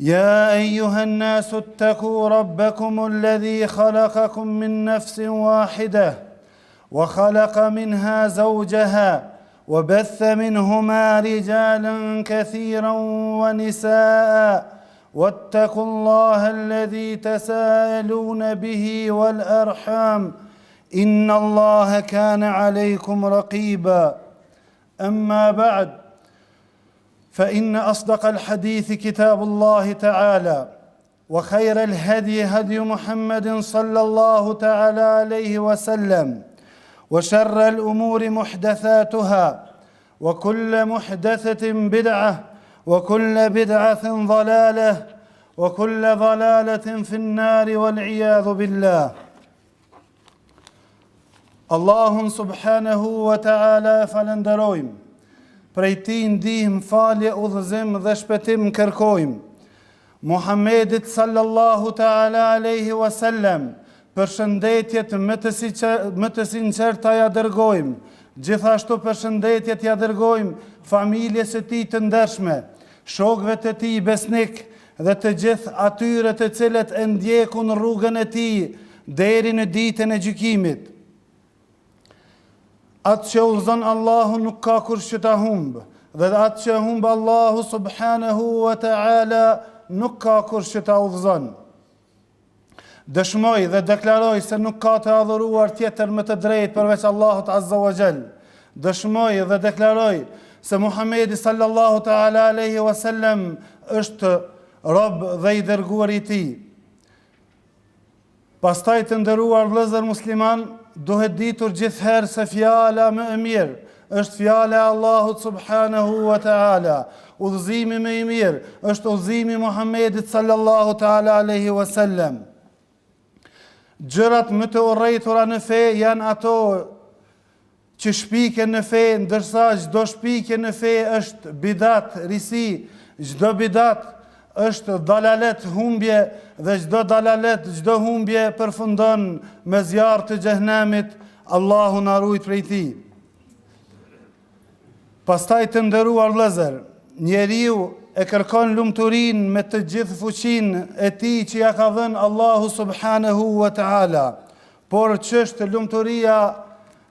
يا ايها الناس اتقوا ربكم الذي خلقكم من نفس واحده وخلق منها زوجها وبث منهما رجالا كثيرا ونساء واتقوا الله الذي تساءلون به والارحام ان الله كان عليكم رقيبا اما بعد فان اصدق الحديث كتاب الله تعالى وخير الهدي هدي محمد صلى الله تعالى عليه وسلم وشر الامور محدثاتها وكل محدثه بدعه وكل بدعه ضلاله وكل ضلاله في النار والعياذ بالله Allahun subhanahu wa ta'ala e falënderojmë, prej tij ndihmë falje udhëzim dhe shpëtim kërkojmë, Muhamedit sallallahu ta'ala aleyhi wa sallem, përshëndetjet më të, si që, më të sinqerta ia dërgojmë, gjithashtu përshëndetjet ia dërgojmë familjes së tij të ndershme, shokëve të tij besnikë, dhe të gjithë atyre të cilët e ndjekin rrugën e tij deri në ditën e gjykimit. Atë që udhëzon Allahu nuk ka kush që ta humbë, dhe atë që humb Allahu subhanahu wa ta'ala nuk ka kush që ta udhëzon. Dëshmoj dhe deklaroj se nuk ka të adhuruar tjetër me të drejtë përveç Allahut Azza wa Jall. Dëshmoj dhe deklaroj se Muhamedi sallallahu ta'ala alaihi wasallam është rob dhe i dërguar i tij. Pastaj të nderuar vëllezër muslimanë, duhet ditur gjithherë se fjala më e mirë Është fjala e Allahut subhanahu wa taala. Udhëzimi më i mirë është udhëzimi i Muhamedit sallallahu taala alaihi wasallam. Gjërat më të urrejtura në fe janë ato që shpiken në fe, ndërsa çdo shpikje në fe është bidat, risi, çdo bidat Është dalalet humbje dhe çdo dalalet çdo humbje përfundon me zjarr të xhehenemit Allahu na ruajt prej tij. Pastaj të nderuar vëllezër, njeriu e kërkon lumturinë me të gjithë fuqinë e tij që ia ka dhënë Allahu subhanahu wa taala. Por ç'është lumturia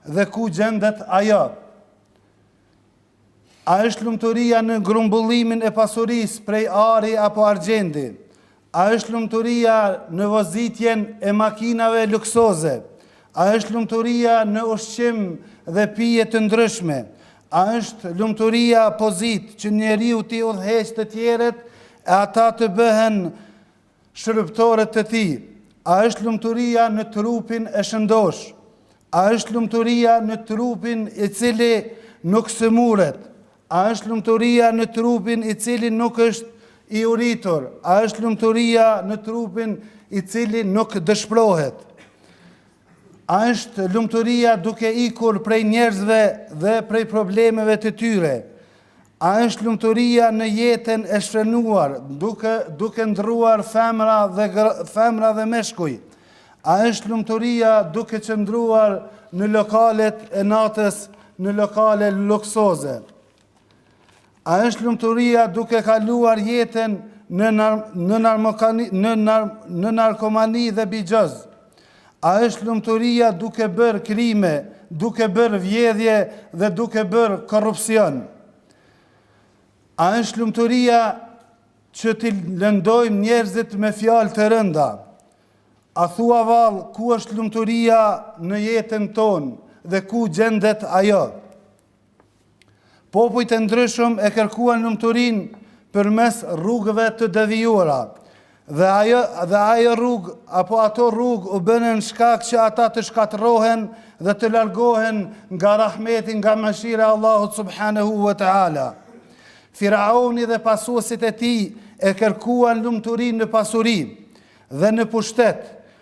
dhe ku gjendet ajo? A është lumturia në grumbullimin e pasurisë prej ari apo argjendi? A është lumturia në vozitjen e makinave luksoze? A është lumturia në ushqim dhe pije të ndryshme? A është lumturia pozitë që njeriu t'i udhëheqë të tjerët e ata të bëhen Shërbëtorë të tij, a është lumturia në trupin e shëndoshë? A është lumturia në trupin i cili nuk sëmuret? A është lumturia në trupin i cili nuk është i uritur? A është lumturia në trupin i cili nuk dëshpërohet? A është lumturia duke ikur prej njerëzve dhe prej problemeve të tyre? A është lumturia në jetën e shfrenuar, duke duke ndërruar femra dhe femra dhe meshkuj? A është lumturia duke qëndruar në lokalet e natës në lokale luksoze? A është lumturia duke kaluar jetën në narkomani dhe bixhoz? A është lumturia duke bërë krime, duke bërë vjedhje dhe duke bërë korrupsion? A është lumturia që t'i lëndojmë njerëzit me fjalë të rënda? A thua vallë ku është lumturia në jetën tonë dhe ku gjendet ajo? Popujt e ndryshëm e kërkuan lumturinë përmes rrugëve të devijuara, dhe ajo dhe ajo rrugë apo ato rrugë u bënë shkak që ata të shkatërrohen dhe të largohen nga rahmeti, nga mëshira e Allahut subhanehu ve teala. Firauni dhe pasuesit e tij e kërkuan lumturinë në pasuri dhe në pushtet,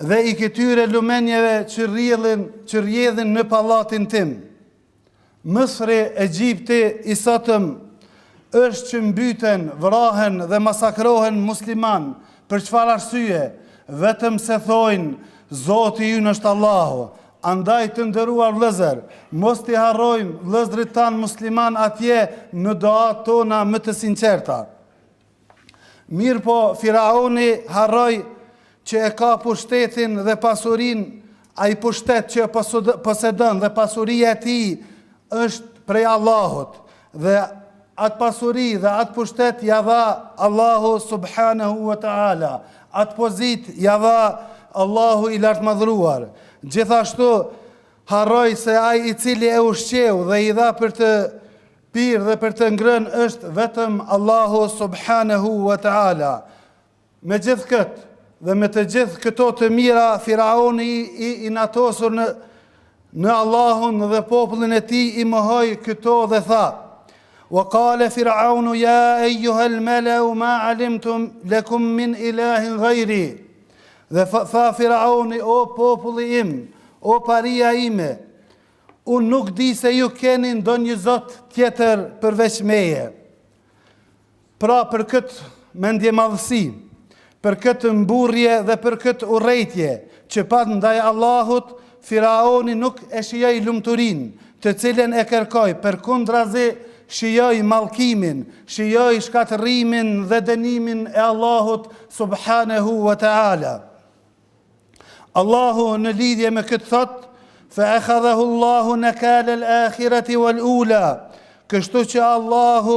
dhe i këtyre lumenjeve që rrjedhin, që rrjedhin në pallatin tim. Misri, Egjipti, i sotëm, është që mbyten, vrahen dhe masakrohen muslimanë, për çfarë arsye, vetëm se thojnë, Zoti ynë është Allahu, andaj të nderuar vëllezër, mos t'i harrojmë vëllezërit tanë muslimanë atje në duatë tona më të sinqerta. Mirëpo Firauni harroi që e ka pushtetin dhe pasurinë, ai pushtet që e posedon dhe pasuria e tij është prej Allahut dhe atë pasuri dhe atë pushtet ia dha Allahu subhanehu wa ta'ala, atë pozitë ia dha Allahu i Lartmadhëruar. Gjithashtu harroi se ai i cili e ushqeu dhe i dha për të Pirë dhe për të ngrënë është vetëm Allahu subhanehu wa ta'ala. Me gjithë këtë dhe me të gjithë këto të mira, Firauni i inatosur në, në Allahun dhe popullin e tij i mohoi këto dhe tha. Wa kale Firaunu ja ejjuhel meleu ma alimtu lekum min ilahin gajri. Dhe tha Firauni, o populli im, o paria ime, Unë nuk di se ju keni ndonjë zot tjetër përveç meje. Pra për këtë mendjemadhësi, për këtë mburrje dhe për këtë urrejtje që pat ndaj Allahut, Firauni nuk e shijoi lumturinë, të cilën e kërkoi, përkundrazi shijoi mallkimin, shijoi shkatërrimin dhe dënimin e Allahut subhanehu wa ta'ala. Allahu në lidhje me këtë thot, fe ekhadhahu Allahu nekale el akhirati wal ula, kështu që Allahu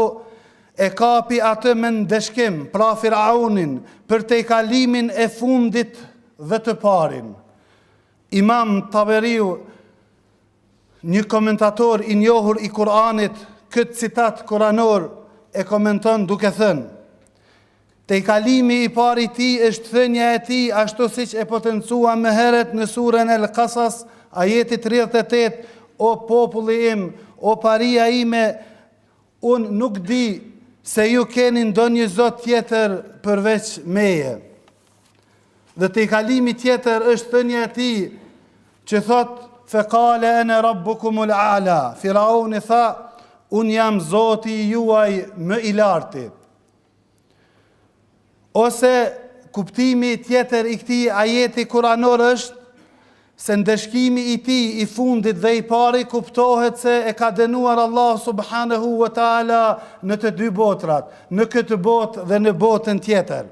e kapi atë me ndëshkim, pra firaunin, për tejkalimin e fundit dhe të parin. Imam Taberiu, një komentator i njohur i Kur'anit, këtë citat kuranor e komenton duke thënë, Tejkalimi i parë i tij është thënia e tij ashtu siç e potencuam më herët në suren El-Kasas, ajeti tridhjetë e tetë, O populli im, o paria ime, unë nuk di se ju keni ndonjë zot tjetër përveç meje. Dhe tejkalimi tjetër është thënia e tij që thotë Fekale ene rabbukumul ala, Firauni tha, unë jam zoti juaj më i larti. Ose kuptimi tjetër i këtij ajeti kuranor është se ndëshkimi i tij i fundit dhe i pari kuptohet se e ka dënuar Allahu subhanahu wa taala në të dy botrat, në këtë botë dhe në botën tjetër.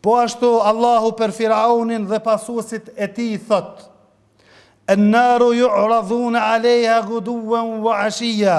Po ashtu Allahu për Firaunin dhe pasuesit e tij thot: "En-naru yu'radun 'alayha ghuduwan wa 'ashiya"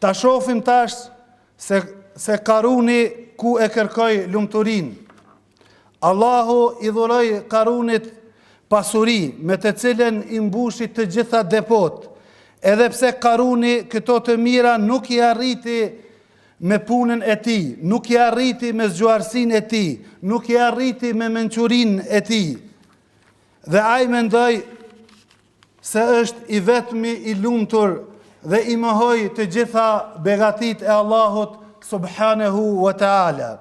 Ta shofim tash se se Karuni ku e kërkoi lumturinë. Allahu i dhuroi Karunit pasuri me të cilën i mbushi të gjitha depot, edhe pse Karuni këto të mira nuk i arriti me punën e tij, nuk i arriti me zgjuarsinë e tij, nuk i arriti me mençurinë e tij. Dhe ai mendoi se është i vetmi i lumtur dhe i mohoi të gjitha begatitë e Allahut subhanehu wa taala.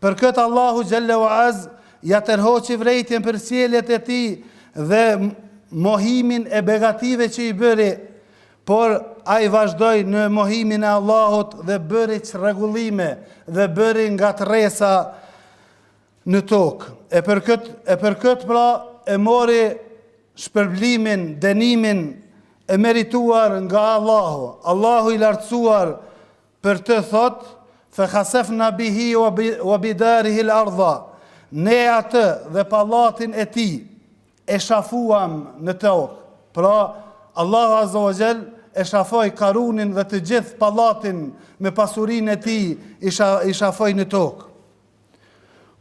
Për këtë Allahu xhalla wa az ja tërhoqi vrejtjen për sjelljet e tij dhe mohimin e begative që i bëri, por ai vazhdoi në mohimin e Allahut dhe bëri çrregullime dhe bëri ngatërresa në tokë e për këtë e për këtë pra e mori shpërblimin denimin e merituar nga Allahu Allahu i lartësuar për të thot fa khasafna bihi wa bidarihi al-ardha ne atë dhe pallatin e tij e shafuam në tokë pra Allahu azza wa jall e shafoi Karunin dhe të gjithë pallatin me pasurinë e tij i shafoi në tokë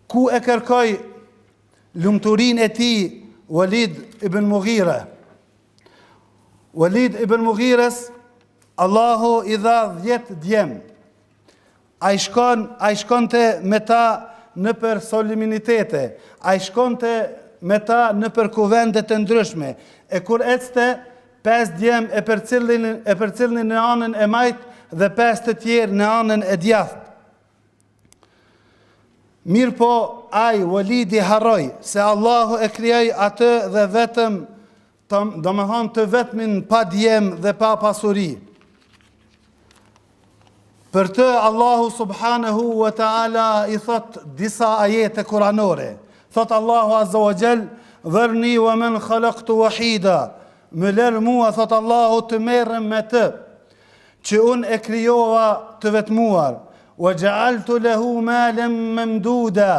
Ku e kërkoi lumturinë e tij Walid ibn Mughira? Walid ibn Mughiras Allahu i dha 10 djem. Ai shkon, ai shkonte me ta nëpër solemnitete, ai shkonte me ta nëpër kuvende të ndryshme. E kur ecte, pesë djem e përcillin e përcillin në anën e majtë dhe pesë të tjerë në anën e djathtë. Mirëpo ai Walidi harroi se Allahu e krijoi atë dhe vetëm të, domethënë të vetmin pa djem dhe pa pasuri. Për të Allahu subhanahu wa taala i thot disa ajete kuranore. Thot Allahu azza wa jall, "Dharni wa man khalaqtu wahida." Më lër mua thot Allahu të merrem me të. Që unë e krijova të vetmuar, wa ja'altu lahu malan mamduda,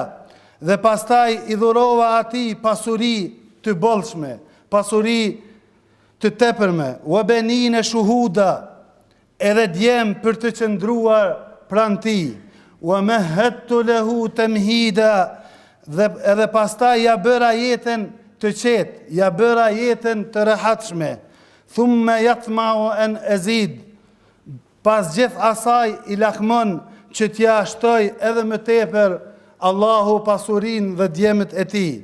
dhe pastaj i dhurova atij pasuri të bollshme, pasuri të tepërme, wa banina shuhuda, edhe djem për të qëndruar pranë tij, wa mahhadtu lahu tamhida, dhe edhe pastaj ja bëra jetën të qetë, ja bëra jetën të rehatshme, Thumme jatmau en ezid, pas gjithë asaj ai lakmon që t'ia shtoj edhe më tepër Allahu pasurinë dhe djemtë e tij.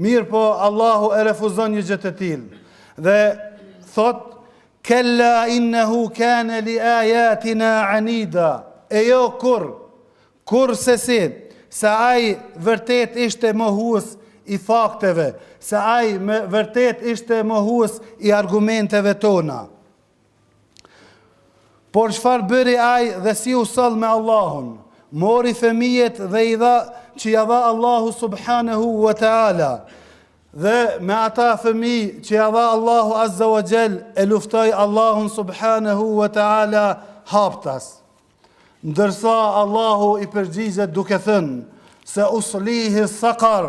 Mirëpo Allahu e refuzon një gjë të tillë dhe thotë Kella innehu kane li ajatina anida. E jo kurrë, Kurrsesi, se ai vërtet ishte mohues i fakteve, se ai me vërtet ishte mohues i argumenteve tona. Por çfarë bëri ai dhe si u soll me Allahun? Mori fëmijët dhe i dha që ja dha Allahu subhanehu wa ta'ala, dhe me ata fëmijë që ja dha Allahu azza wa jall e luftoi Allahun subhanehu wa ta'ala haptas. Ndërsa Allahu i përgjigjet duke thënë se uslihi sakar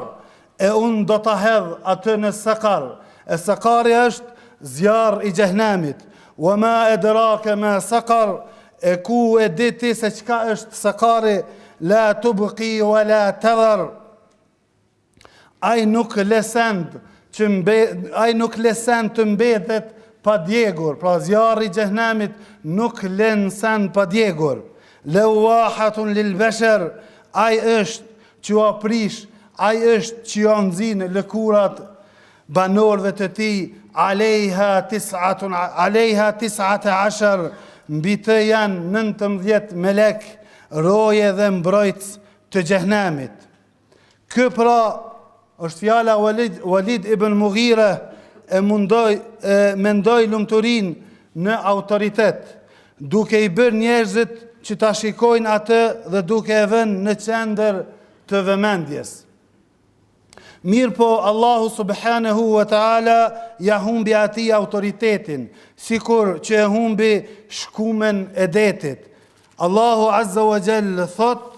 e unë do ta hedh atë në sakar. E sakari është zjarr i xhehenemit. Wa ma adraka ma sakar e ku e di ti se çka është sakari la tubqi wa la tadhar Ai nuk le send që mbe-, ai nuk le send të mbetet pa djegur, pra zjarri i xhehenemit nuk len send pa djegur. Lawahatun lil bashar, ai është që ua prish, ai është që ua nxin lëkurat banorëve të tij, alejha tis'atu alejha tis'ate ashar, mbi të janë 19 melek, roje dhe mbrojtës të xhehenemit. Ky pra është fjala Walid ibn Mughire e mundoj e mendoj lumturinë në autoritet, duke i bërë njerëzit që ta shikojnë atë dhe duke e vënë në qendër të vëmendjes. Mirëpo Allahu subhanahu wa ta'ala ia humbi atij autoritetin, sikur që e humbi shkumën e detit. Allahu azza wa xhel thotë,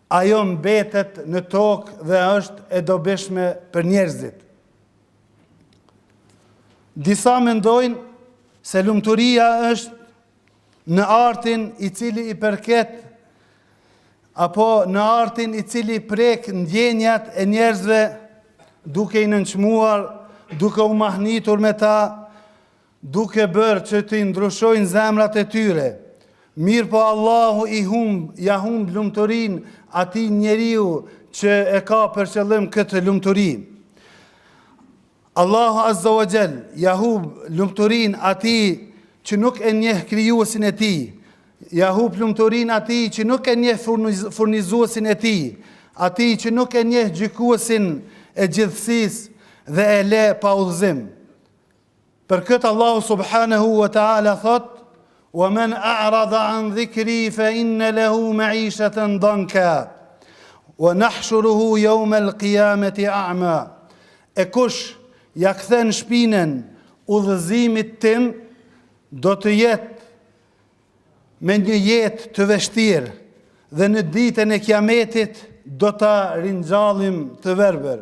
Ajo mbetet në tokë dhe është e dobishme për njerëzit. Disa mendojnë se lumturia është në artin i cili i përket apo në artin i cili i prek ndjenjat e njerëzve duke i nënçmuar, duke u mahnitur me ta, duke bërë që t'i ndryshojnë zemrat e tyre, mirëpo Allahu i humb, ia humb lumturinë atij njeriu që e ka për qëllim këtë lumturi. Allahu Azza wa Jall ia humb lumturinë atij që nuk e njeh krijuesin e tij, ia humb lumturinë atij që nuk e njeh furnizuesin e tij, atij që nuk e njeh gjykuesin e gjithësisë dhe e le pa udhëzim. Për këtë Allahu subhanahu wa ta'ala thotë, "Wa man a'rada an dhikri fa inna lahu ma'ishatan danka wa nahshuruhu yawm al-qiyamati a'ma." E kush ia kthen shpinën udhëzimit tim, do të jetë me një jetë të vështirë dhe në ditën e Kiametit do ta ringjallim të verbër.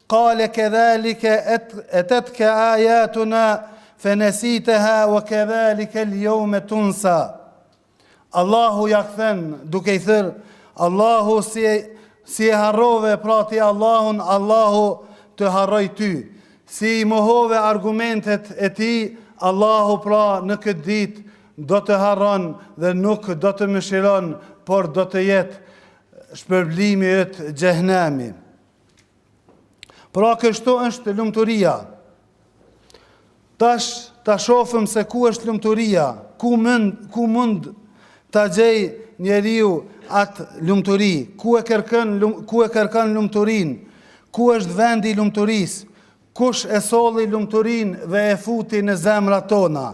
Qale kedhalike etetka ajatuna fenesiteha wa kedhalike ljome tunsa. Allahu ia kthen duke i thënë, Allahu si, si e harrove pra ti Allahun, Allahu të harroi ty. Si i mohove argumentet e tij, Allahu pra në këtë ditë do të harron dhe nuk do të mëshiron, por do të jetë shpërblimi yt xhehenemi. Pra kështu është lumturia. Tash ta shohim se ku është lumturia, ku mund ku mund ta gjejë njeriu atë lumturi, ku e kërkon ku e kërkon lumturinë, ku është vendi i lumturisë, kush e solli lumturinë dhe e futi në zemrat tona.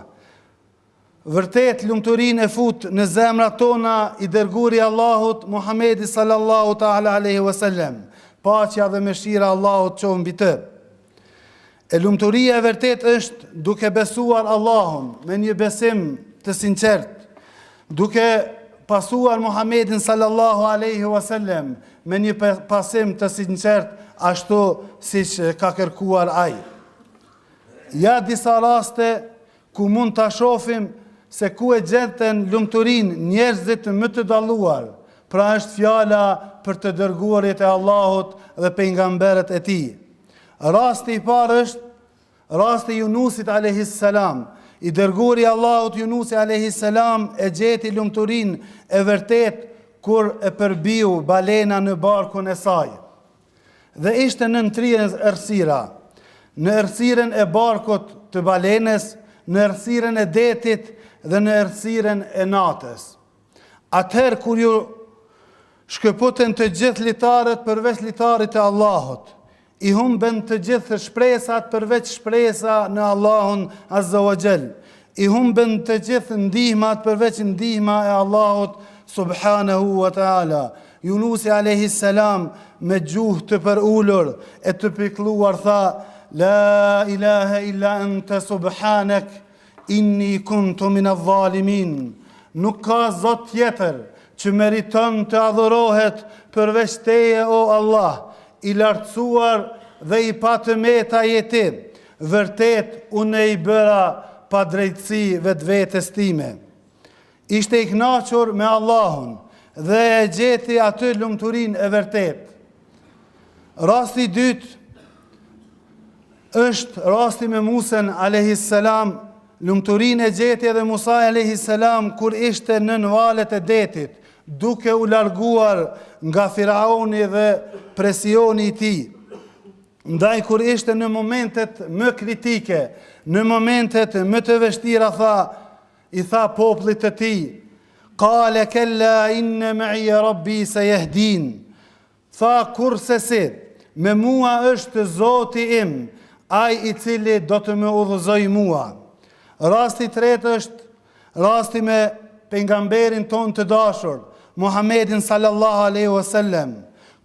Vërtet lumturinë e fut në zemrat tona i dërguari i Allahut Muhamedi sallallahu ta'ala alaihi wasallam, paqja dhe mëshira e Allahut qoftë mbi të. E lumturia e vërtetë është duke besuar Allahun me një besim të sinqertë, duke pasuar Muhamedin sallallahu alaihi wasallam me një pasim të sinqertë ashtu siç ka kërkuar ai. Ja disa raste ku mund ta shohim se ku e gjetën lumturinë njerëzit më të dalluar, pra është fjala për të dërguarit e Allahut dhe pejgamberët e Tij. Rasti i parë është rasti i Junusit alejhis selam. I dërguari i Allahut Junusi alejhis selam e gjeti lumturinë e vërtetë kur e përbiu balena në barkun e saj. dhe ishte nën tri errësira, në errësirën e barkut të balenës, në errësirën e detit dhe në errësirën e natës. Atëherë kur iu shkëputën të gjithë litarët përveç litarit të Allahut, i humbën të gjithë shpresat përveç shpresa në Allahun Azza wa Jall, I humbën të gjithë ndihmat përveç ndihma e Allahut subhanehu wa ta'ala. Junusi alejhi selam me gjuhë të përulur e të pikëlluar tha, La ilahe illa ente subhanek, inni kuntu min adh-dhalimin. Nuk ka zot tjetër që meriton të adhurohet përveç teje o Allah, i lartësuar dhe i pa të meta je ti. Vërtet unë i bëra padrejtësi vetvetes time. Ishte i kënaqur me Allahun dhe e gjeti aty lumturinë e vërtetë. Rasti i dytë është rasti me Musen alayhis salam, lumturinë e gjeti edhe Musa alayhis salam kur ishte nën valët e detit, duke u larguar nga Firauni dhe presioni i tij. Ndaj kur ishte në momentet më kritike, në momentet më të vështira tha, i tha popullit të tij, Kale kella inne meije rabbi sejehdin. Tha kurrsesi, me mua është zoti im, ai i cili do të më udhëzojë mua. Rasti i tretë është Rasti me Pejgamberin tonë të dashur, Muhammedin sallallahu alejhi ue sellem,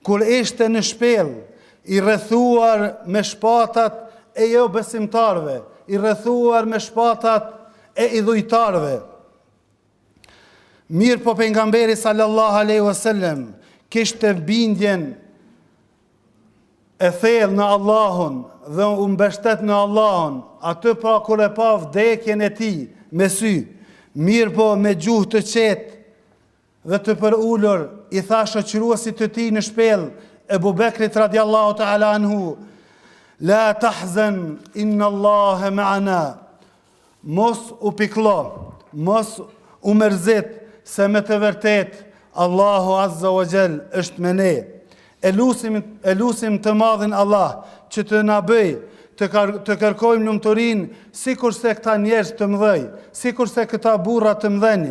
kur ishte në shpellë, i rrethuar me shpatat e jobesimtarëve, i rrethuar me shpatat e idhujtarëve. Mirëpo Pejgamberi sallallahu alejhi ue sellem kishte bindjen E thellë në Allahun dhe u mbështet në Allahun, aty pra kur e pa vdekjen e tij me sy, mirëpo me gjuhë të qetë dhe të përulur, i tha shoqëruesit të tij në shpellë, Ebu Bekrit radiallahu ta'ala anhu, La tahzen inna Allahe ma'ana, Mos u pikëllo, mos u mërzit, se me të vërtetë Allahu Azza wa Jall është me ne. E lusim, e lusim të Madhin Allah që të na bëjë të kërkojmë lumturinë sikurse këta njerëz të mëdhenj, sikurse këta burra të mëdhenj,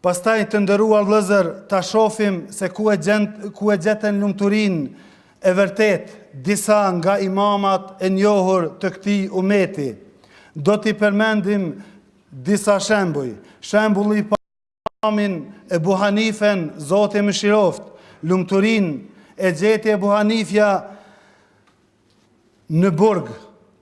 Pastaj të nderuar vllëzër ta shofim se ku e gjend ku e gjeten lumturinë e vërtetë disa nga imamat e njohur të këtij umeti do t'i përmendim disa shembuj shembulli i parë imamin Ebu Hanifen zoti e mëshiroftë lumturinë e gjeti Ebu Hanifja në burg,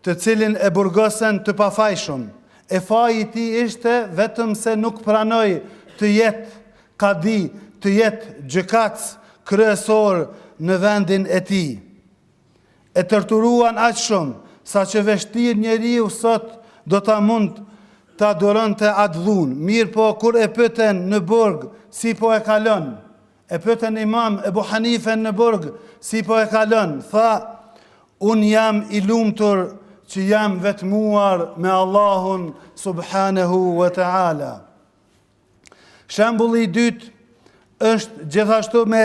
të cilin e burgosën të pafajshëm, e faji i tij ishte vetëm se nuk pranoi të jetë kadi, të jetë gjykatës kryesor në vendin e tij. E torturuan aq shumë, saqë vështirë njeriu sot do të mund ta duronte atë dhunë, mirëpo kur e pyetën në burg si po e kalon, E pyetën Imam Ebu Hanifen në burg si po e kalon, tha, Unë jam i lumtur që jam vetmuar me Allahun subhanehu wa ta'ala. Shembulli i dytë është gjithashtu me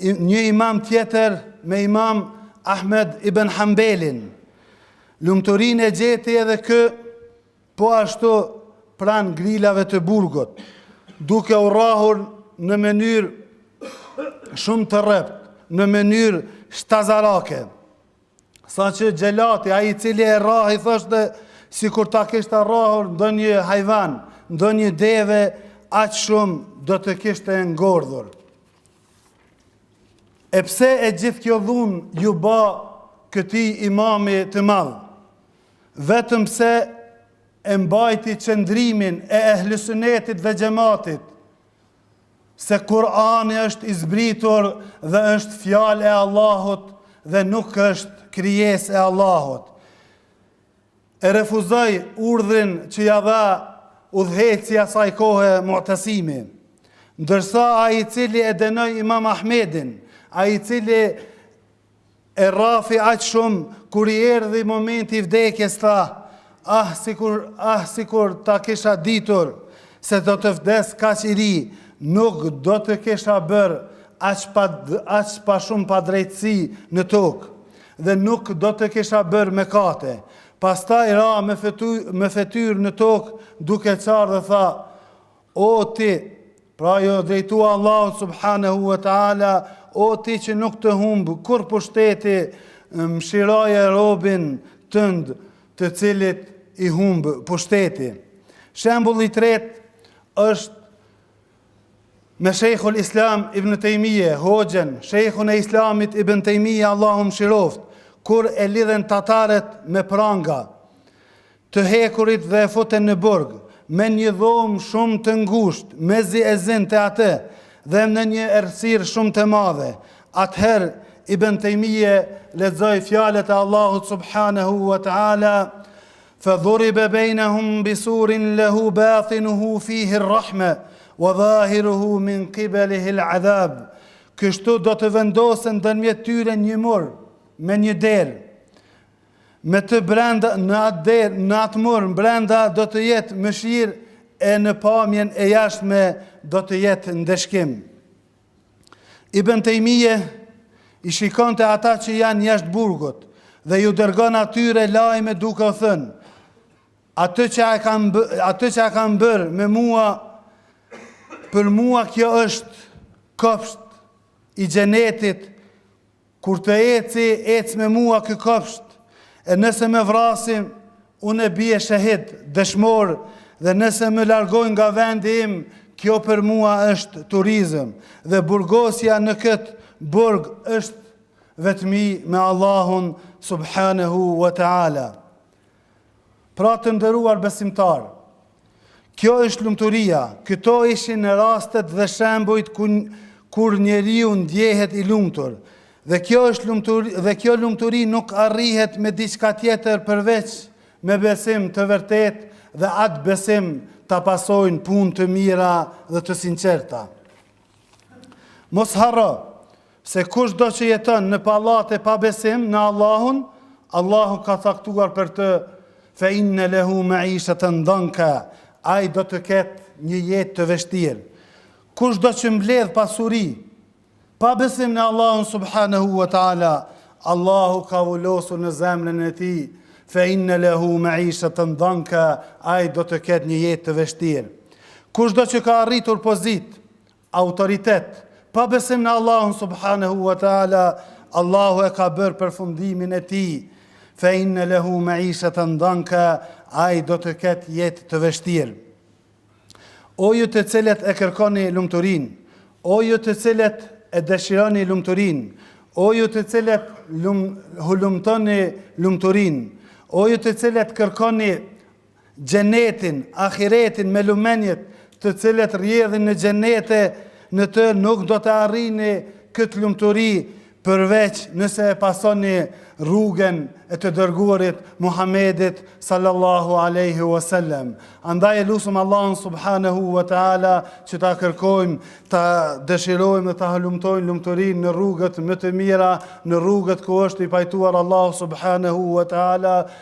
një imam tjetër, me imam Ahmed ibn Hanbelin. Lumturinë e gjeti edhe ky Po ashtu pranë grilave të burgut, duke u rrahur në mënyrë shumë të rreptë, në mënyrë shtazarake, saqë xhelati, ai i cili e rrahi, thoshte sikur ta kisha rrahur ndonjë hajvan, ndonjë deve, aq shumë do të kishte ngordhur. E pse e gjithë kjo dhunë iu ba këtij imami të madh? Vetëm pse e mbajti qëndrimin e Ehli Sunetit dhe Xhematit se Kur'ani është i zbritur dhe është fjalë e Allahut dhe nuk është krijesë e Allahut. E refuzoi urdhrin që ia dha udhëheqësi i asaj kohe Mu'tasimi. Ndërsa ai i cili e dënoi Imam Ahmedin, ai i cili e rrafi aq shumë, kur i erdhi momenti i vdekjes tha, Ah, sikur, ah, sikur ta kisha ditur se do të vdes kaq i ri, nuk do të kisha bërë aq pa, aq pa shumë padrejtësi në tokë dhe nuk do të kisha bërë mëkate. Pastaj ra me, me fytyrë në tokë duke qarë dhe tha, O ti, pra iu drejtua Allahut subhanehu ve teala, o ti që nuk të humb kurrë pushteti, mëshiroje robin tënd të cilit i humb pushteti. Shembulli i tretë është me Shejkhul Islam Ibn Tejmije, hoxhën, Shejkhun e Islamit Ibn Tejmije, Allahu e mëshiroftë, kur e lidhën tatarët me pranga, të hekurit dhe e futën në burg, në një dhomë shumë të ngushtë, mezi e zinte atë, dhe në një errësirë shumë të madhe. Atëherë, Ibën Tejmije lexoi fjalët e Allahut subhanehu wa ta'ala, Fadhuriba bejnahum bisurin lehu batinuhu fihi rrahme, wa dhahiruhu min qibalihi l'adhab. Kështu do të vendoset ndërmjet tyre një mur me një derë, me të brenda në atë derë, në atë mur mbrenda do të jetë mëshirë e në pamjen e jashtme do të jetë ndëshkim. Ibn Tejmije i shikonte ata që janë jashtë burgut dhe iu dërgon atyre lajme duke u thënë, atë që e kanë, atë që e kanë bërë me mua, për mua kjo është kopsht i xhenetit, kur të eci, ec me mua ky kopsht, e nëse më vrasin, unë bie shehid, dëshmor, dhe nëse më largojnë nga vendi im, kjo për mua është turizëm, dhe burgosja në këtë burg është vetëmi me Allahun subhanehu wa taala. Pra të nderuar besimtarë, kjo është lumturia, këto ishin rastet dhe shembujt kur njeriu ndjehet i lumtur. Dhe kjo është lumturi dhe kjo lumturi nuk arrihet me diçka tjetër përveç me besim të vërtetë dhe atë besim ta pasojnë punë të mira dhe të sinqerta. Mos harro se kushdo që jeton në pallate pa besim në Allahun, Allahu ka caktuar për të fe inne lehu meisheten danka, ai do të ketë një jetë të vështirë. Kushdo që mbledh pasuri, pa besim në Allahun subhanahu wa ta'ala, Allahu ka vulosur në zemrën e tij, fe inne lehu meisheten danka, ai do të ketë një jetë të vështirë. Kushdo që ka arritur pozitë, autoritet, pa besim në Allahun subhanahu wa taala, Allahu e ka bërë përfundimin e tij. Fe inne lehu meisheten danka, ai do të ketë jetë të vështirë. O ju të cilët e kërkoni lumturinë, o ju të cilët e dëshironi lumturinë, o ju të cilët lum, hulumtoni lumturinë, o ju të cilët kërkoni Xhenetin, Ahiretin me lumenjtë të cilët rrjedhin në Xhenete, në të nuk do të arrini këtë lumturi përveç nëse e pasoni rrugën e të dërguarit Muhammedit sallallahu alaihi wasallam. Andaj e lusëm Allahun subhanahu wa taala që ta kërkojmë, ta dëshirojmë dhe ta hulumtojmë lumturinë në rrugët më të mira, në rrugët ku është i pajtuar Allahu subhanahu wa taala